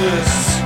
this